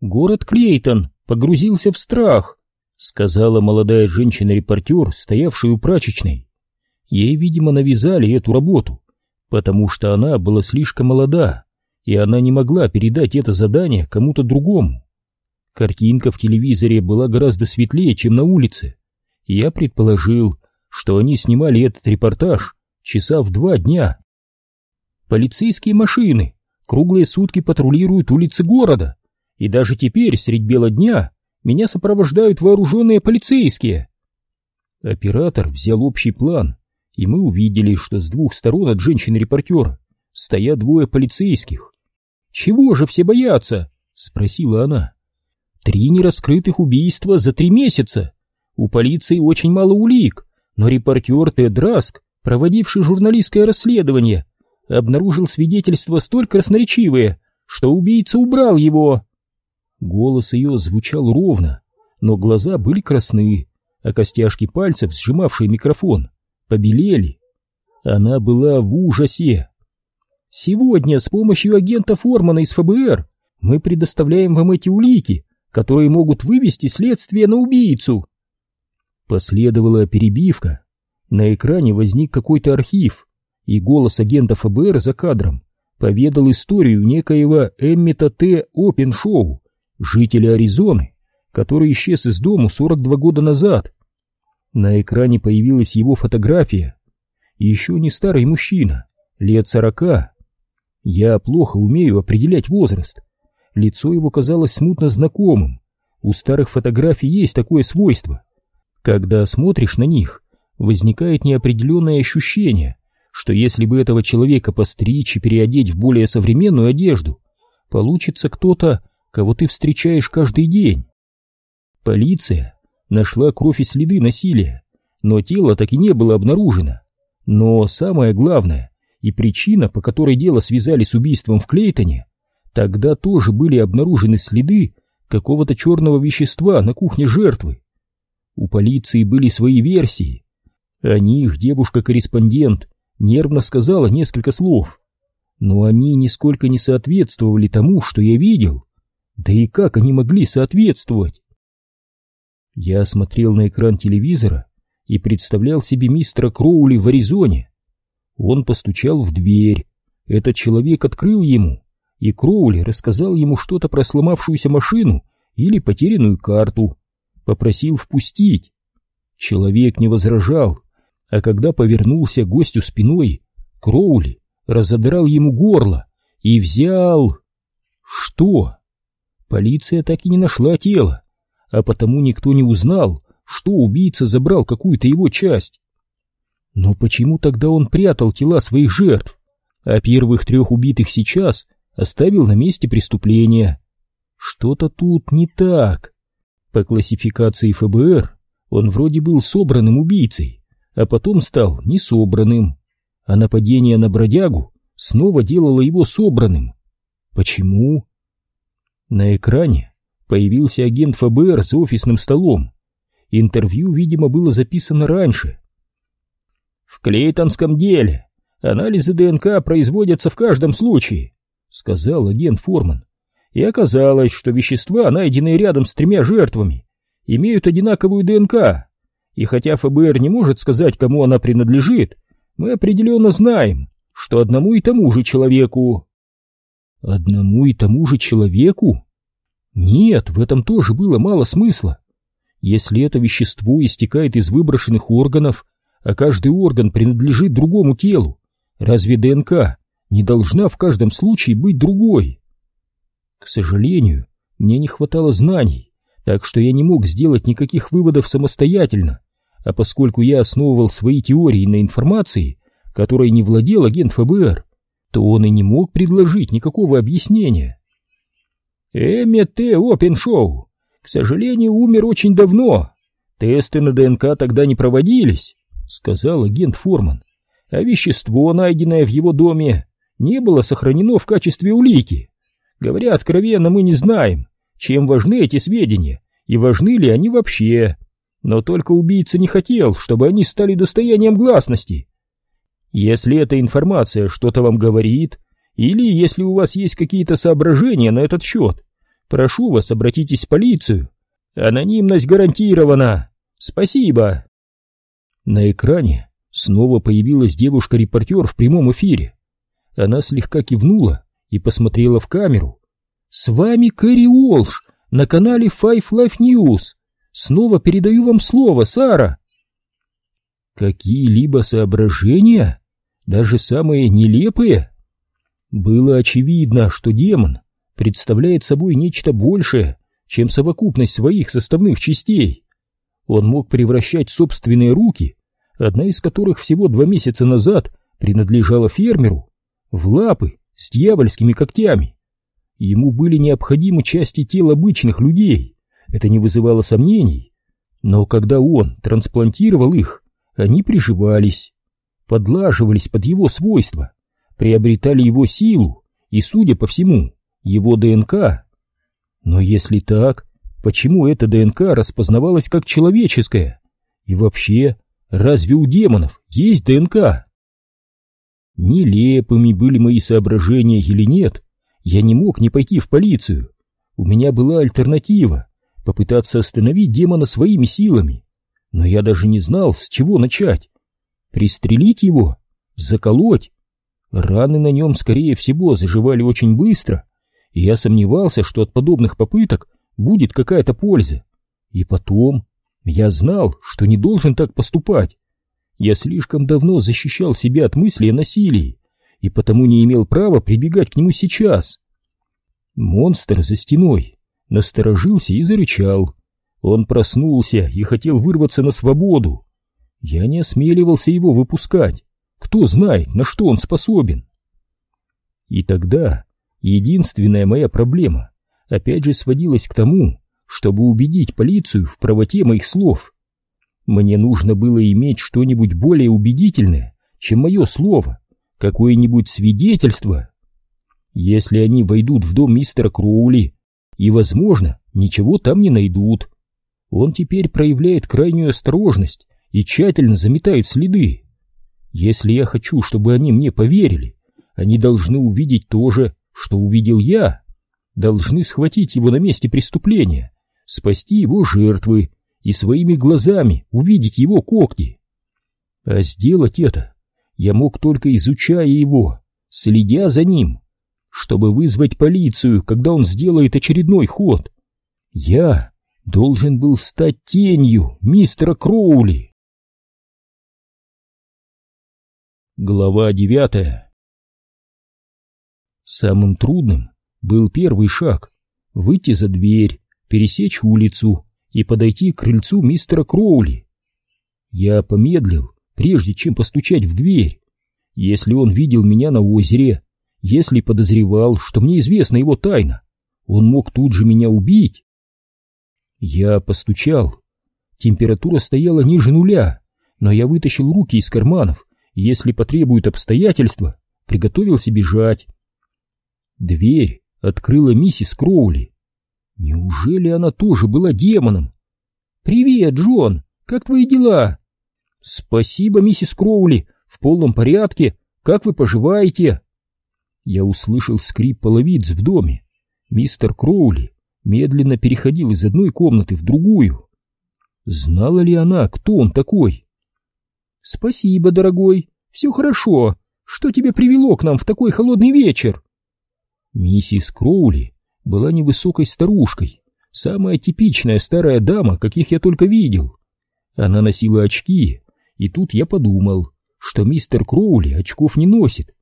Город Клейтон погрузился в страх, сказала молодая женщина-репортер, стоявшая у прачечной. Ей, видимо, навязали эту работу, потому что она была слишком молода, и она не могла передать это задание кому-то другому. Картинка в телевизоре была гораздо светлее, чем на улице. Я предположил, что они снимали этот репортаж часа в два дня. Полицейские машины круглые сутки патрулируют улицы города, и даже теперь, средь бела дня, меня сопровождают вооруженные полицейские. Оператор взял общий план, и мы увидели, что с двух сторон от женщины-репортера стоят двое полицейских. «Чего же все боятся?» — спросила она. «Три нераскрытых убийства за три месяца. У полиции очень мало улик, но репортер Тед Раск, проводивший журналистское расследование, обнаружил свидетельства столь красноречивые, что убийца убрал его. Голос ее звучал ровно, но глаза были красны, а костяшки пальцев, сжимавшие микрофон, побелели. Она была в ужасе. «Сегодня с помощью агента Формана из ФБР мы предоставляем вам эти улики, которые могут вывести следствие на убийцу». Последовала перебивка. На экране возник какой-то архив, и голос агента ФБР за кадром поведал историю некоего Эммита Т. Опеншоу, жителя Аризоны, который исчез из дому 42 года назад. На экране появилась его фотография. Еще не старый мужчина, лет сорока. Я плохо умею определять возраст. Лицо его казалось смутно знакомым. У старых фотографий есть такое свойство. Когда смотришь на них, возникает неопределенное ощущение, что если бы этого человека постричь и переодеть в более современную одежду, получится кто-то, кого ты встречаешь каждый день. Полиция нашла кровь и следы насилия, но тело так и не было обнаружено. Но самое главное, и причина, по которой дело связали с убийством в Клейтоне, тогда тоже были обнаружены следы какого-то черного вещества на кухне жертвы. У полиции были свои версии. О них девушка-корреспондент нервно сказала несколько слов, но они нисколько не соответствовали тому, что я видел. Да и как они могли соответствовать? Я смотрел на экран телевизора и представлял себе мистера Кроули в Аризоне. Он постучал в дверь. Этот человек открыл ему, и Кроули рассказал ему что-то про сломавшуюся машину или потерянную карту. Попросил впустить. Человек не возражал, а когда повернулся гостю спиной, Кроули разодрал ему горло и взял... Что? Полиция так и не нашла тело, а потому никто не узнал, что убийца забрал какую-то его часть. Но почему тогда он прятал тела своих жертв, а первых трех убитых сейчас оставил на месте преступления? Что-то тут не так. По классификации ФБР он вроде был собранным убийцей, а потом стал несобранным, а нападение на бродягу снова делало его собранным. Почему? На экране появился агент ФБР с офисным столом. Интервью, видимо, было записано раньше. «В Клейтонском деле анализы ДНК производятся в каждом случае», — сказал агент Форман. «И оказалось, что вещества, найденные рядом с тремя жертвами, имеют одинаковую ДНК. И хотя ФБР не может сказать, кому она принадлежит, мы определенно знаем, что одному и тому же человеку... Одному и тому же человеку? Нет, в этом тоже было мало смысла. Если это вещество истекает из выброшенных органов, а каждый орган принадлежит другому телу, разве ДНК не должна в каждом случае быть другой? К сожалению, мне не хватало знаний, так что я не мог сделать никаких выводов самостоятельно а поскольку я основывал свои теории на информации, которой не владел агент ФБР, то он и не мог предложить никакого объяснения. Эммет Т. Опеншоу, к сожалению, умер очень давно. Тесты на ДНК тогда не проводились, сказал агент Форман, а вещество, найденное в его доме, не было сохранено в качестве улики. Говоря откровенно, мы не знаем, чем важны эти сведения и важны ли они вообще. Но только убийца не хотел, чтобы они стали достоянием гласности. Если эта информация что-то вам говорит, или если у вас есть какие-то соображения на этот счет, Прошу вас, обратитесь в полицию. Анонимность гарантирована. Спасибо. На экране снова появилась девушка-репортер в прямом эфире. Она слегка кивнула и посмотрела в камеру. «С вами Кэрри Уолш на канале Five Life News. Снова передаю вам слово, Сара». Какие-либо соображения, даже самые нелепые? Было очевидно, что демон представляет собой нечто большее, чем совокупность своих составных частей. Он мог превращать собственные руки, одна из которых всего два месяца назад принадлежала фермеру, в лапы с дьявольскими когтями. Ему были необходимы части тел обычных людей, это не вызывало сомнений. Но когда он трансплантировал их, они приживались, подлаживались под его свойства, приобретали его силу и, судя по всему, его ДНК. Но если так, почему эта ДНК распознавалась как человеческая? И вообще, разве у демонов есть ДНК? Нелепыми были мои соображения или нет, я не мог не пойти в полицию. У меня была альтернатива — попытаться остановить демона своими силами. Но я даже не знал, с чего начать. Пристрелить его? Заколоть? Раны на нем, скорее всего, заживали очень быстро, и я сомневался, что от подобных попыток будет какая-то польза. И потом, я знал, что не должен так поступать. Я слишком давно защищал себя от мысли о насилии, и потому не имел права прибегать к нему сейчас. Монстр за стеной насторожился и зарычал. Он проснулся и хотел вырваться на свободу. Я не осмеливался его выпускать. Кто знает, на что он способен. И тогда единственная моя проблема опять же сводилась к тому, чтобы убедить полицию в правоте моих слов. Мне нужно было иметь что-нибудь более убедительное, чем мое слово, какое-нибудь свидетельство. Если они войдут в дом мистера Кроули и, возможно, ничего там не найдут, он теперь проявляет крайнюю осторожность и тщательно заметает следы. Если я хочу, чтобы они мне поверили, они должны увидеть то же, что увидел я. Должны схватить его на месте преступления, спасти его жертвы и своими глазами увидеть его когти. А сделать это я мог только изучая его, следя за ним, чтобы вызвать полицию, когда он сделает очередной ход. Я должен был стать тенью мистера Кроули. Глава девятая Самым трудным был первый шаг — выйти за дверь, пересечь улицу и подойти к крыльцу мистера Кроули. Я помедлил, прежде чем постучать в дверь. Если он видел меня на озере, если подозревал, что мне известна его тайна, он мог тут же меня убить. Я постучал. Температура стояла ниже нуля, но я вытащил руки из карманов, если потребуют обстоятельства, приготовился бежать. Дверь открыла миссис Кроули. Неужели она тоже была демоном? «Привет, Джон! Как твои дела?» «Спасибо, миссис Кроули, в полном порядке. Как вы поживаете?» Я услышал скрип половиц в доме. Мистер Кроули медленно переходил из одной комнаты в другую. Знала ли она, кто он такой? «Спасибо, дорогой, все хорошо. Что тебя привело к нам в такой холодный вечер?» Миссис Кроули была невысокой старушкой, самая типичная старая дама, каких я только видел. Она носила очки, и тут я подумал, что мистер Кроули очков не носит.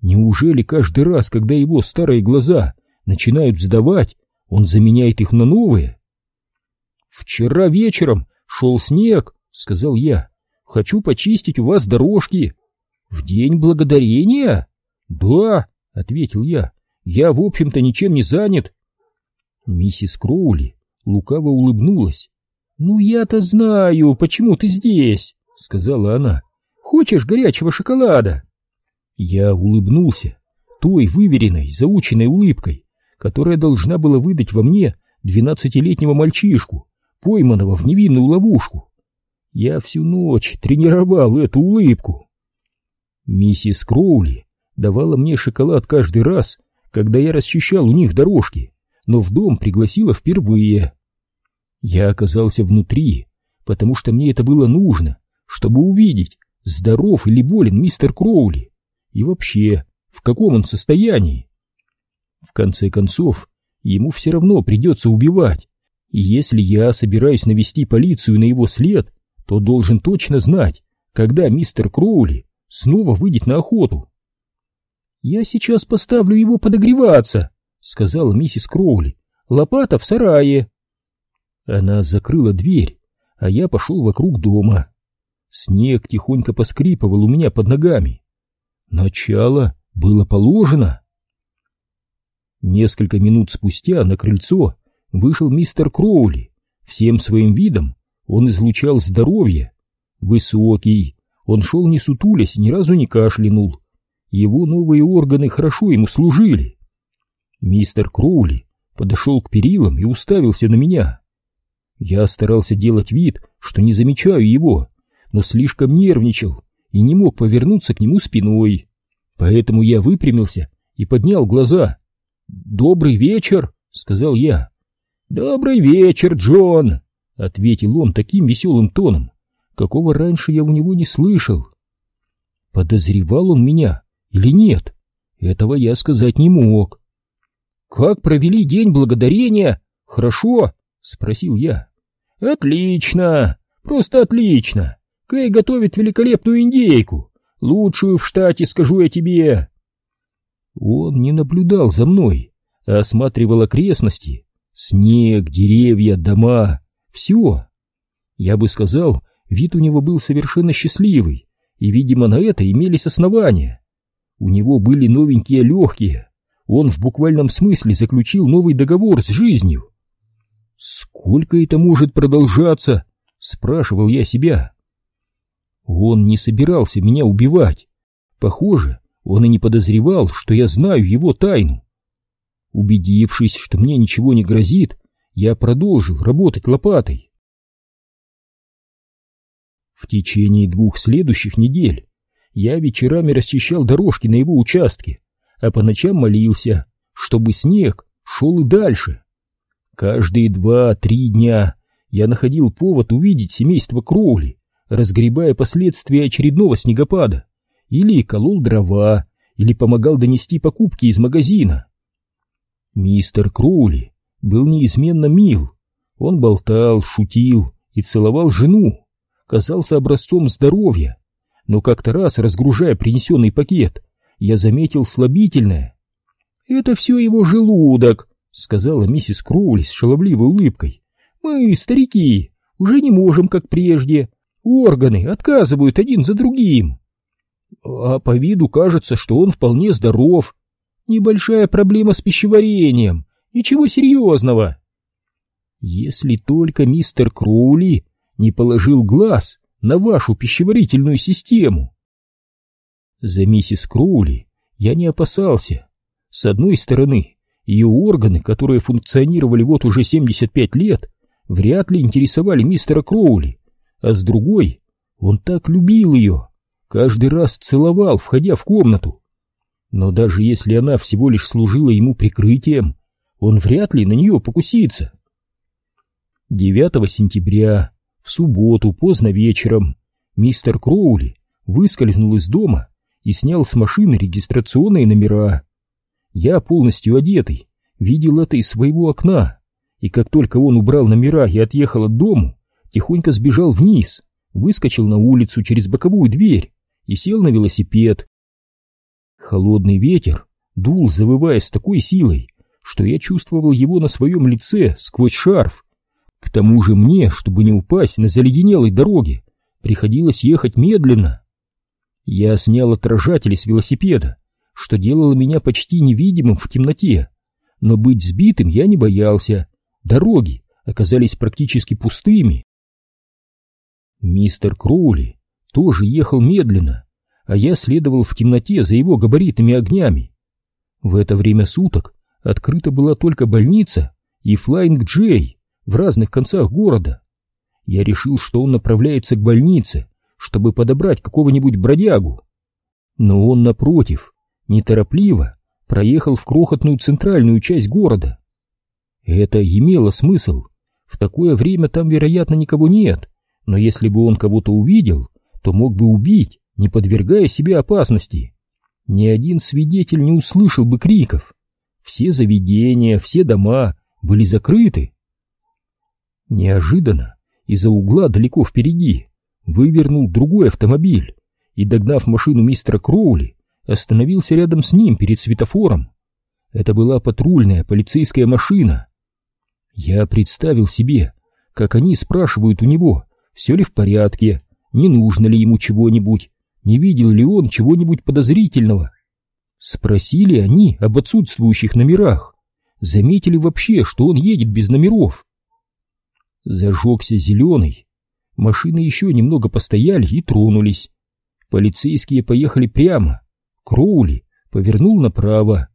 Неужели каждый раз, когда его старые глаза начинают сдавать, он заменяет их на новые. «Вчера вечером шел снег», — сказал я. «Хочу почистить у вас дорожки». «В день благодарения?» «Да», — ответил я. «Я, в общем-то, ничем не занят». Миссис Кроули лукаво улыбнулась. «Ну, я-то знаю, почему ты здесь», — сказала она. «Хочешь горячего шоколада?» Я улыбнулся той выверенной, заученной улыбкой, которая должна была выдать во мне двенадцатилетнего мальчишку, пойманного в невинную ловушку. Я всю ночь тренировал эту улыбку. Миссис Кроули давала мне шоколад каждый раз, когда я расчищал у них дорожки, но в дом пригласила впервые. Я оказался внутри, потому что мне это было нужно, чтобы увидеть, здоров или болен мистер Кроули, и вообще, в каком он состоянии. В конце концов, ему все равно придется убивать, и если я собираюсь навести полицию на его след, то должен точно знать, когда мистер Кроули снова выйдет на охоту. «Я сейчас поставлю его подогреваться», — сказала миссис Кроули. «Лопата в сарае». Она закрыла дверь, а я пошел вокруг дома. Снег тихонько поскрипывал у меня под ногами. Начало было положено. Несколько минут спустя на крыльцо вышел мистер Кроули. Всем своим видом он излучал здоровье. Высокий, он шел не сутулясь, ни разу не кашлянул. Его новые органы хорошо ему служили. Мистер Кроули подошел к перилам и уставился на меня. Я старался делать вид, что не замечаю его, но слишком нервничал и не мог повернуться к нему спиной. Поэтому я выпрямился и поднял глаза. «Добрый вечер», — сказал я. «Добрый вечер, Джон», — ответил он таким веселым тоном, какого раньше я у него не слышал. Подозревал он меня или нет, этого я сказать не мог. «Как провели день благодарения? Хорошо?» — спросил я. «Отлично! Просто отлично! Кэй готовит великолепную индейку, лучшую в штате, скажу я тебе!» Он не наблюдал за мной, а осматривал окрестности. Снег, деревья, дома — все. Я бы сказал, вид у него был совершенно счастливый, и, видимо, на это имелись основания. У него были новенькие легкие, он в буквальном смысле заключил новый договор с жизнью. «Сколько это может продолжаться?» — спрашивал я себя. Он не собирался меня убивать. Похоже, он и не подозревал, что я знаю его тайну. Убедившись, что мне ничего не грозит, я продолжил работать лопатой. В течение двух следующих недель я вечерами расчищал дорожки на его участке, а по ночам молился, чтобы снег шел и дальше. Каждые два-три дня я находил повод увидеть семейство Кроули, разгребая последствия очередного снегопада, или колол дрова, или помогал донести покупки из магазина. Мистер Кроули был неизменно мил. Он болтал, шутил и целовал жену, казался образцом здоровья, но как-то раз, разгружая принесенный пакет, я заметил слабительное. «Это все его желудок», — сказала миссис Кроули с шаловливой улыбкой. «Мы, старики, уже не можем, как прежде. Органы отказывают один за другим». «А по виду кажется, что он вполне здоров. Небольшая проблема с пищеварением. Ничего серьезного». «Если только мистер Кроули не положил глаз на вашу пищеварительную систему», за миссис Кроули я не опасался. С одной стороны, ее органы, которые функционировали вот уже 75 лет, вряд ли интересовали мистера Кроули, а с другой, он так любил ее, каждый раз целовал, входя в комнату. Но даже если она всего лишь служила ему прикрытием, он вряд ли на нее покусится. 9 сентября, в субботу, поздно вечером, мистер Кроули выскользнул из дома и снял с машины регистрационные номера. Я, полностью одетый, видел это из своего окна, и как только он убрал номера и отъехал от дому, тихонько сбежал вниз, выскочил на улицу через боковую дверь и сел на велосипед. Холодный ветер дул, завывая с такой силой, что я чувствовал его на своем лице сквозь шарф. К тому же мне, чтобы не упасть на заледенелой дороге, приходилось ехать медленно. Я снял отражатели с велосипеда, что делало меня почти невидимым в темноте, но быть сбитым я не боялся. Дороги оказались практически пустыми. Мистер Кроули тоже ехал медленно, а я следовал в темноте за его габаритными огнями. В это время суток открыта была только больница и Флайнг Джей в разных концах города. Я решил, что он направляется к больнице, чтобы подобрать какого-нибудь бродягу. Но он, напротив, неторопливо проехал в крохотную центральную часть города. Это имело смысл. В такое время там, вероятно, никого нет, но если бы он кого-то увидел, то мог бы убить, не подвергая себе опасности. Ни один свидетель не услышал бы криков. Все заведения, все дома были закрыты. Неожиданно из-за угла далеко впереди вывернул другой автомобиль и, догнав машину мистера Кроули, остановился рядом с ним перед светофором. Это была патрульная полицейская машина. Я представил себе, как они спрашивают у него, все ли в порядке, не нужно ли ему чего-нибудь, не видел ли он чего-нибудь подозрительного. Спросили они об отсутствующих номерах, заметили вообще, что он едет без номеров. Зажегся зеленый. Машины еще немного постояли и тронулись. Полицейские поехали прямо. Кроули повернул направо.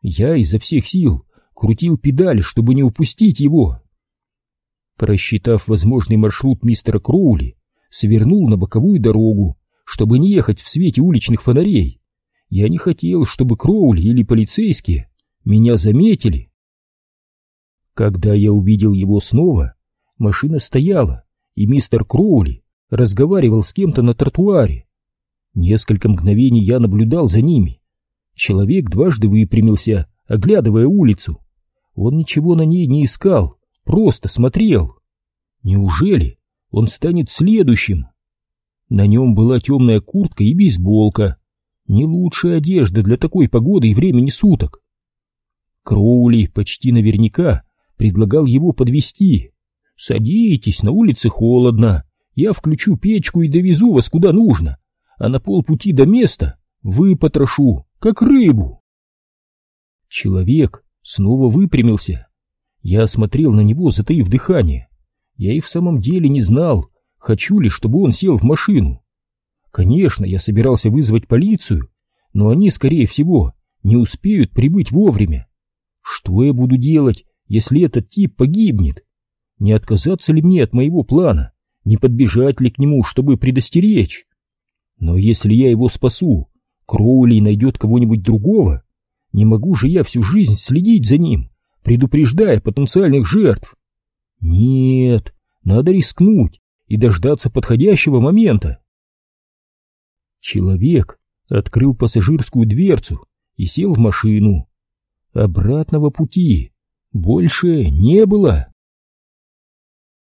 Я изо всех сил крутил педаль, чтобы не упустить его. Просчитав возможный маршрут мистера Кроули, свернул на боковую дорогу, чтобы не ехать в свете уличных фонарей. Я не хотел, чтобы Кроули или полицейские меня заметили. Когда я увидел его снова, машина стояла, и мистер Кроули разговаривал с кем-то на тротуаре. Несколько мгновений я наблюдал за ними. Человек дважды выпрямился, оглядывая улицу. Он ничего на ней не искал, просто смотрел. Неужели он станет следующим? На нем была темная куртка и бейсболка. Не лучшая одежда для такой погоды и времени суток. Кроули почти наверняка предлагал его подвести. «Садитесь, на улице холодно, я включу печку и довезу вас куда нужно, а на полпути до места выпотрошу, как рыбу». Человек снова выпрямился. Я смотрел на него, затаив дыхание. Я и в самом деле не знал, хочу ли, чтобы он сел в машину. Конечно, я собирался вызвать полицию, но они, скорее всего, не успеют прибыть вовремя. Что я буду делать, если этот тип погибнет? Не отказаться ли мне от моего плана? Не подбежать ли к нему, чтобы предостеречь? Но если я его спасу, Кроули найдет кого-нибудь другого, не могу же я всю жизнь следить за ним, предупреждая потенциальных жертв. Нет, надо рискнуть и дождаться подходящего момента. Человек открыл пассажирскую дверцу и сел в машину. Обратного пути больше не было.